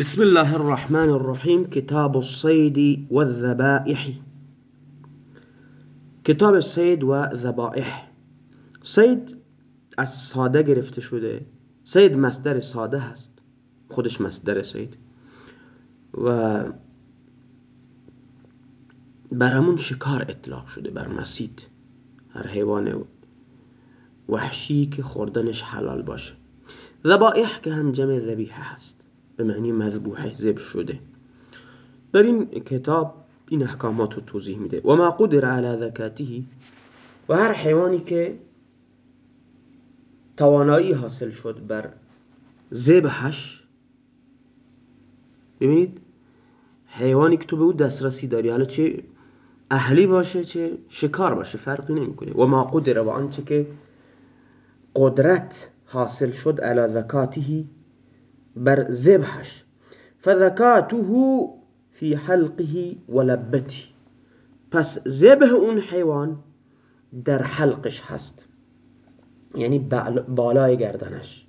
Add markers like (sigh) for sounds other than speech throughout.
بسم الله الرحمن الرحیم کتاب الصید و الذبائح کتاب صید و ذبائح صید از ساده گرفته شده. صید مصدر ساده هست. خودش مصدر صید و بر همون شکار اطلاق شده بر مسید. هر حیوان وحشی که خوردنش حلال باشه. ذبائح که هم جمع ذبیحه هست. به معنی مذبوحه ذبح شده. در این کتاب این احکامات رو توضیح میده. و ما قدر على ذکاته و هر حیوانی که توانایی حاصل شد بر ذبحش ببینید حیوانی که تو به او دسترسی داری حالا چه اهلی باشه چه شکار باشه فرقی نمی‌کنه. و ما قدر و آنچه که قدرت حاصل شد على ذکاته بر ذبحش. فذکاته فی حلقه و لبته پس ذبح اون حیوان در حلقش هست. یعنی بالای گردنش.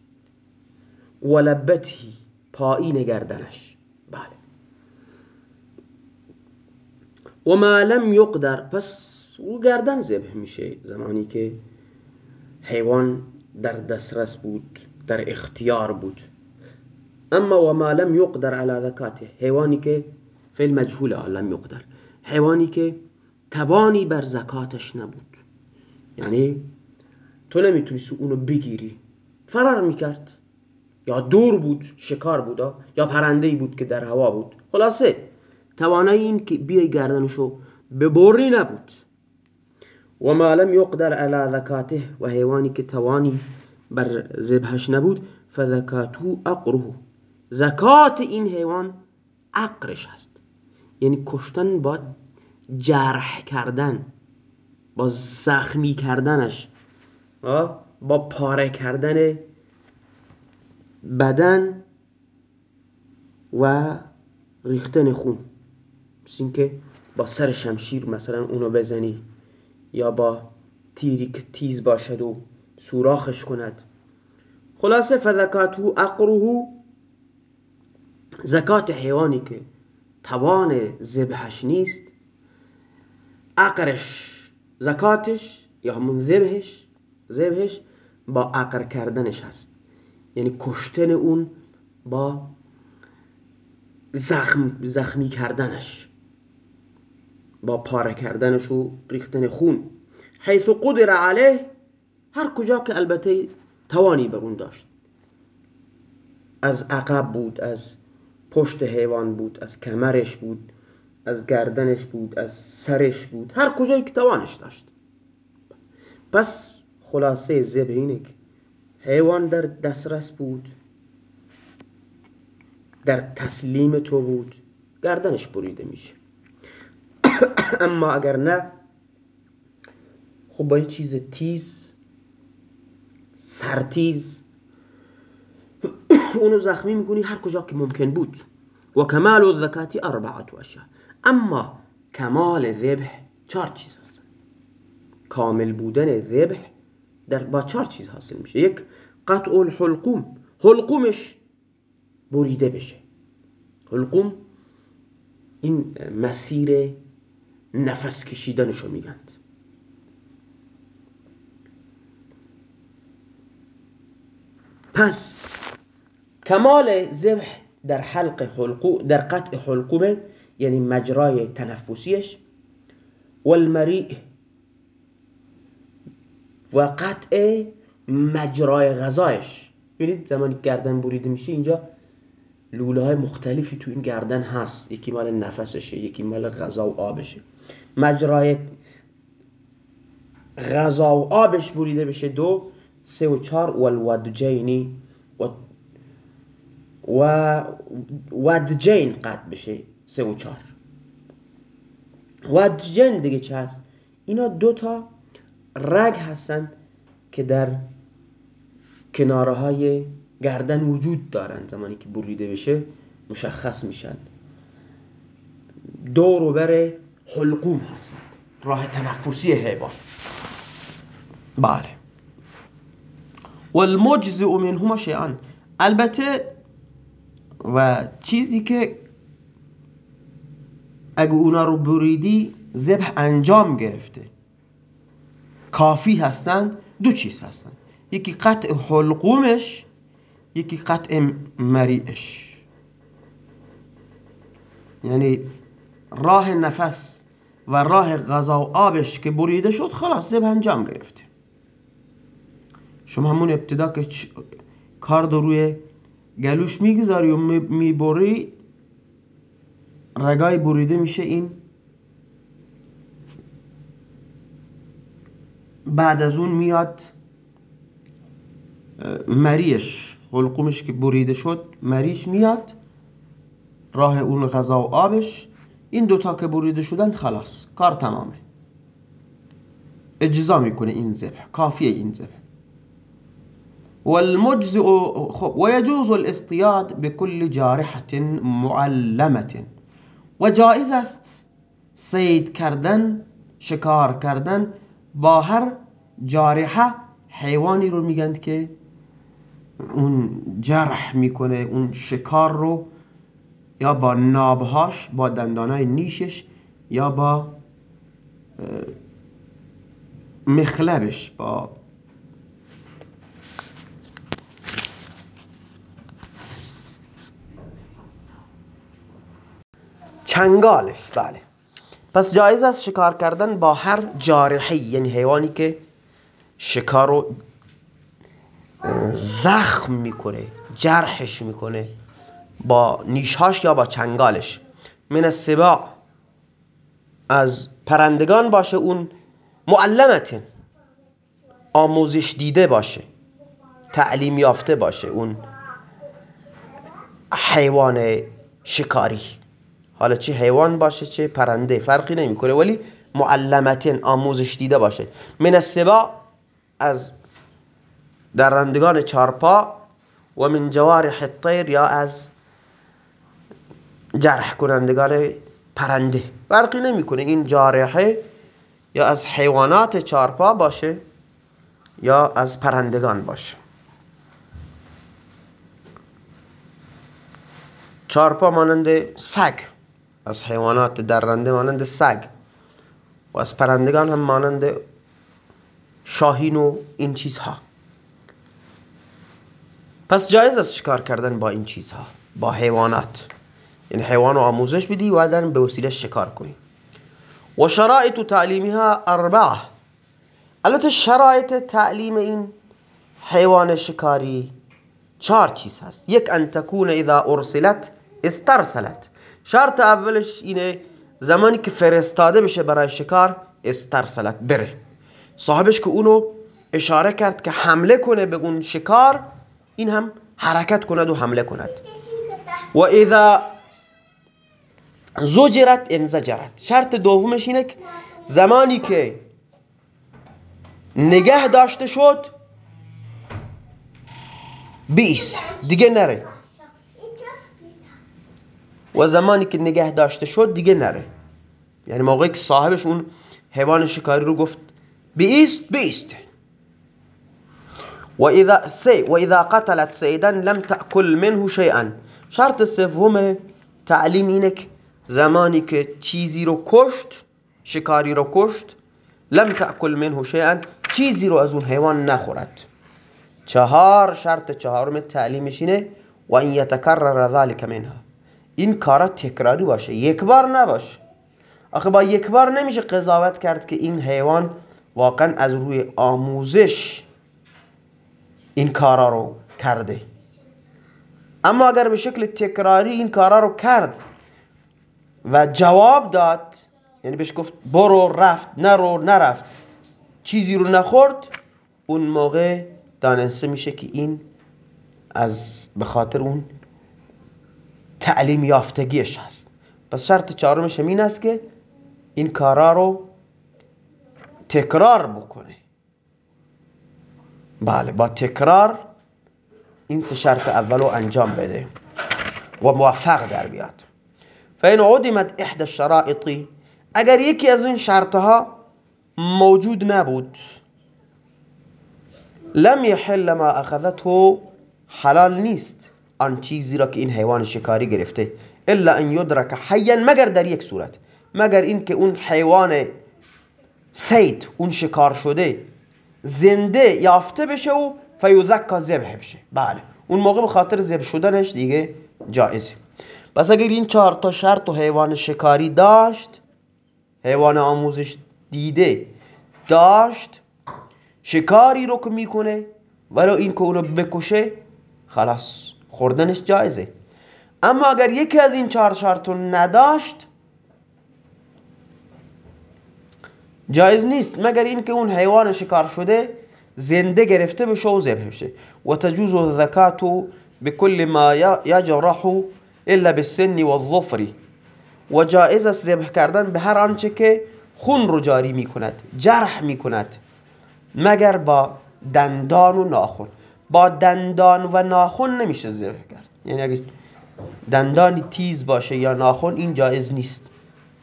و لبته پایین گردنش. بله. و ما لم یقدر. پس او گردن ذبح میشه زمانی که حیوان در دسترس بود در اختیار بود. اما و ما لم یقدر على ذکاته حیوانی که فعل مجهول لم یقدر. حیوانی که توانی بر زکاتش نبود. یعنی تو نمی‌تونی اونو بگیری. فرار می‌کرد. یا دور بود شکار بود یا پرنده بود که در هوا بود. خلاصه توانایی این که بیای گردنشو ببری نبود. و ما لم یقدر على ذکاته و حیوانی که توانی بر ذبحش نبود فذکاتو اقره زکات این حیوان عقرش هست. یعنی کشتن با جرح کردن با زخمی کردنش با پاره کردن بدن و ریختن خون. مثل اینکه با سر شمشیر مثلا اونو بزنی یا با تیری که تیز باشد و سوراخش کند. خلاصه فذکاتو اقره زکات حیوانی که توان ذبحش نیست عقرش زکاتش یا همون ذبحش ذبحش با عقر کردنش هست. یعنی کشتن اون با زخم زخمی کردنش با پاره کردنش و ریختن خون. حیث قدر علیه هر کجا که البته توانی بر اون داشت. از عقب بود از پشت حیوان بود از کمرش بود از گردنش بود از سرش بود هر کجایی که توانش داشت. پس خلاصه ذبح اینه که حیوان در دسترس بود در تسلیم تو بود گردنش بریده میشه. (coughs) اما اگر نه خب با یه چیز تیز سرتیز اونو زخمی می‌کنی هر کجا که ممکن بود. و کمال الذکاتی اربعت اشیاء. اما کمال ذبح چهار چیز هست. کامل بودن ذبح در با چهار چیز حاصل میشه. یک قطع الحلقوم. حلقومش بریده بشه. حلقوم این مسیر نفس کشیدنشو میگند. پس کمال ذبح در حلق حلقو در قطع حلقومه یعنی مجرای تنفسیش والمریء و قطع مجرای غذایش. ببینید زمانی گردن بریده میشه اینجا لوله های مختلفی تو این گردن هست. یکی مال نفسشه یکی مال غذا و آبشه. مجرای غذا و آبش بریده بشه دو سه و چار و و ودجین قطع بشه. سه و چار ودجین دیگه چه هست؟ اینا دو تا رگ هستن که در کناره های گردن وجود دارن. زمانی که بریده بشه مشخص میشن. دور بر حلقوم هستن. راه تنفسی حیوان. بله. والمجزئ منهما شیئان. البته و چیزی که اگه اونا رو بریدی ذبح انجام گرفته. کافی هستند دو چیز هستند یکی قطع حلقومش یکی قطع مریعش. یعنی راه نفس و راه غذا و آبش که بریده شد خلاص ذبح انجام گرفته. شما همون ابتدا که کار رو روی گلوش می‌گذاری و می‌بری رگای بریده میشه این. بعد از اون میاد مریش حلقومش که بریده شد مریش میاد راه اون غذا و آبش. این دوتا که بریده شدن خلاص کار تمامه. اجزا می‌کنه این ذبح کافیه این ذبح. والمجزئ خب ويجوز الاصطياد بكل جارحة معلمة. و است سید کردن شکار کردن با هر جارحه حیوانی رو میگند که اون جرح می‌کنه اون شکار رو یا با نابهاش با دندانای نیشش یا با مخلبش با چنگالش بله. پس جایز است شکار کردن با هر جارحی یعنی حیوانی که شکار رو زخم می‌کنه جرحش می‌کنه با نیشهاش یا با چنگالش. من السباع. از پرندگان باشه اون معلمتن آموزش دیده باشه. تعلیم یافته باشه اون حیوان شکاری. حالا چه حیوان باشه چه پرنده فرقی نمی‌کنه ولی معلمتن آموزش دیده باشه. من السباع از درندگان چارپا و من جوارح الطیر یا از جرح کنندگان پرنده. فرقی نمی‌کنه این جارحه یا از حیوانات چارپا باشه یا از پرندگان باشه. چارپا مانند سگ. از حیوانات درنده مانند سگ و از پرندگان هم مانند شاهین و این چیزها. پس جایز است شکار کردن با این چیزها با حیوانات؟ یعنی حیوان رو آموزش بدی و بعدن به وسیله شکار کنی. و شرایط تعلیمیها اربعه. البته شرایط تعلیم این حیوان شکاری چهار چیز هست. یک ان تکون اذا ارسلت استرسلت. شرط اولش اینه زمانی که فرستاده بشه برای شکار استرسلت بره. صاحبش که اونو اشاره کرد که حمله کنه به اون شکار این هم حرکت کند و حمله کند. و اذا زجرت انزجرت شرط دومش اینه که زمانی که نگه داشته شد بیس. دیگه نره. و زمانی که نگه داشته شد دیگه نره. یعنی موقعی که صاحبش اون حیوان شکاری رو گفت بیست بیست. و اذا سی و اذا قتلت سیدا لم تأکل منه شیئا. شرط سوم تعلیم اینه که زمانی که چیزی رو کشت شکاری رو کشت لم تأکل منه شیئا چیزی رو از اون حیوان نخورد. چهار شرط چهارم تعلیمش اینه و این یتکرر ذلك منها. این کارا تکراری باشه یک بار نباشه. آخه با یک بار نمیشه قضاوت کرد که این حیوان واقعا از روی آموزش این کارا رو کرده. اما اگر به شکل تکراری این کارا رو کرد و جواب داد یعنی بهش گفت برو رفت نرو نرفت چیزی رو نخورد اون موقع دانسته میشه که این از به خاطر اون تعلیم یافتگیش هست. پس شرط چهارمش این است که این کارا رو تکرار بکنه. بله با تکرار این سه شرط اولو انجام بده و موفق در بیاد. فین عدمت احد الشرائط اگر یکی از این شرطها موجود نبود لم يحل ما اخذته حلال نیست. آن چیزی را که این حیوان شکاری گرفته الا ان یدرک حیا مگر در یک صورت مگر اینکه اون حیوان سید اون شکار شده زنده یافته بشه و فیوزکا ذبح بشه. بله اون موقع به خاطر ذبح شدنش دیگه جایزه. پس اگر این چهار تا شرط و حیوان شکاری داشت حیوان آموزش دیده داشت شکاری رو که می‌کنه ولی این که اونو بکشه خلاص. خوردنش جایزه. اما اگر یکی از این چهار شرط رو نداشت جایز نیست مگر اینکه اون حیوان شکار شده زنده گرفته بشه و ذبح بشه و تجوز الزکات بكل ما یجرح الا بالسن والظفر. و جایز است ذبح کردن به هر آنچه که خون رو جاری می‌کند جرح می‌کند مگر با دندان و ناخن. با دندان و ناخن نمیشه ذبح کرد. یعنی اگه دندانی تیز باشه یا ناخن این جایز نیست.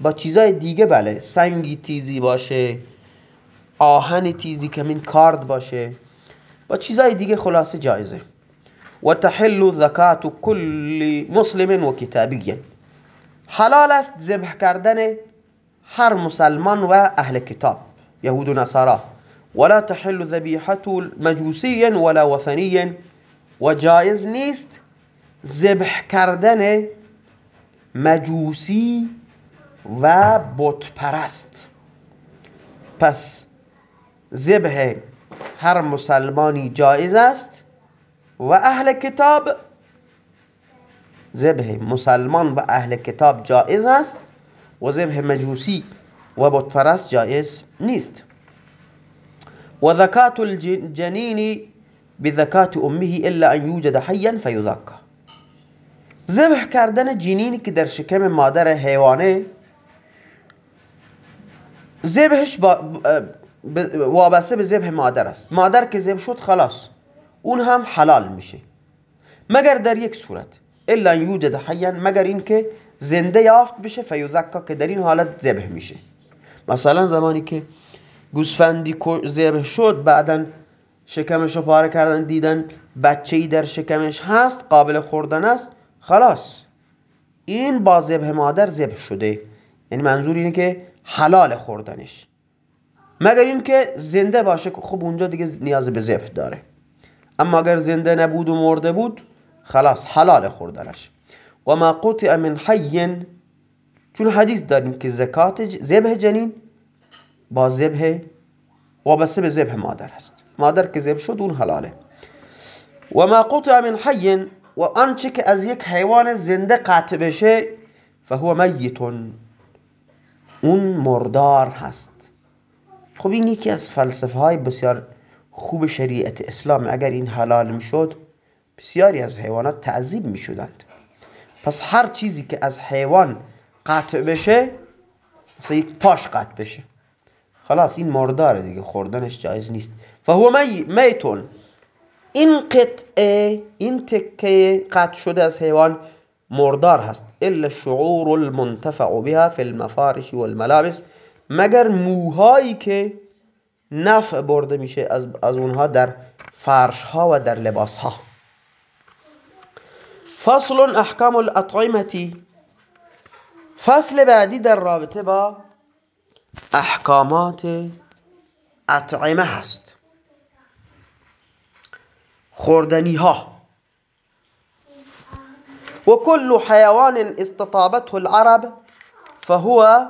با چیزای دیگه بله. سنگی تیزی باشه آهن تیزی که من کارد باشه. با چیزای دیگه خلاصه جایزه. و تحل زکات کل مسلم و کتابی حلال است ذبح کردن هر مسلمان و اهل کتاب یهود و نصارا. ولا تحل ذبیحة مجوسی ولا وثنی و جایز نیست ذبح کردن مجوسی و بت پرست پس ذبح هر مسلمانی جایز است و اهل کتاب ذبح مسلمان و اهل کتاب جایز است و ذبح مجوسی و بت پرست جایز نیست. و ذکات الجنین بذکات امه الا ان یوجد حیا فیذکا ذبح کردن جنینی که در شکم مادر حیوانه ذبحش وابسته به ذبح مادر است. مادر که ذبح شد خلاص اون هم حلال میشه. مگر در یک صورت الا یوجد حیا مگر اینکه زنده یافت بشه فیذکا که در این حالت ذبح میشه. مثلا زمانی که گوسفندی ذبح شد. بعدا شکمش رو پاره کردن دیدن بچه ای در شکمش هست قابل خوردن است. خلاص. این با ذبح مادر ذبح شده. یعنی منظور اینه که حلال خوردنش. مگر اینکه زنده باشه خب اونجا دیگه نیاز به ذبح داره. اما اگر زنده نبود و مرده بود خلاص حلال خوردنش. و ما قطع من حی. چون حدیث داریم که زکات ذبح جنین با ذبح وابسته به ذبح مادر است مادر که ذبح شد اون حلاله. و ما قطع من حی و آنچه که از یک حیوان زنده قطع بشه فهو میتون. اون مردار هست. خب این یکی از فلسفه های بسیار خوب شریعت اسلام. اگر این حلال می‌شد بسیاری از حیوانات تعذیب می‌شدند. پس هر چیزی که از حیوان قطع بشه مثلا یک پاش قطع بشه. خلاص این مرداره دیگه خوردنش جایز نیست. فهو میتون. این قطعه این تکه قطع شده از حیوان مردار هست. الا شعور المنتفع بها في المفارش والملابس. مگر موهایی که نفع برده میشه از, از اونها در فرش ها و در لباس ها فصل احکام الاطعمتی فصل بعدی در رابطه با احکامات اطعمه هست. خوردنی ها وكل حيوان استطابته العرب فهو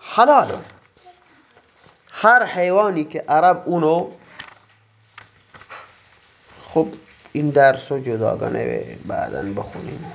حلال. هر حیوانی که عرب اونو خب این درس رو جداگانه بعدا بخونیم.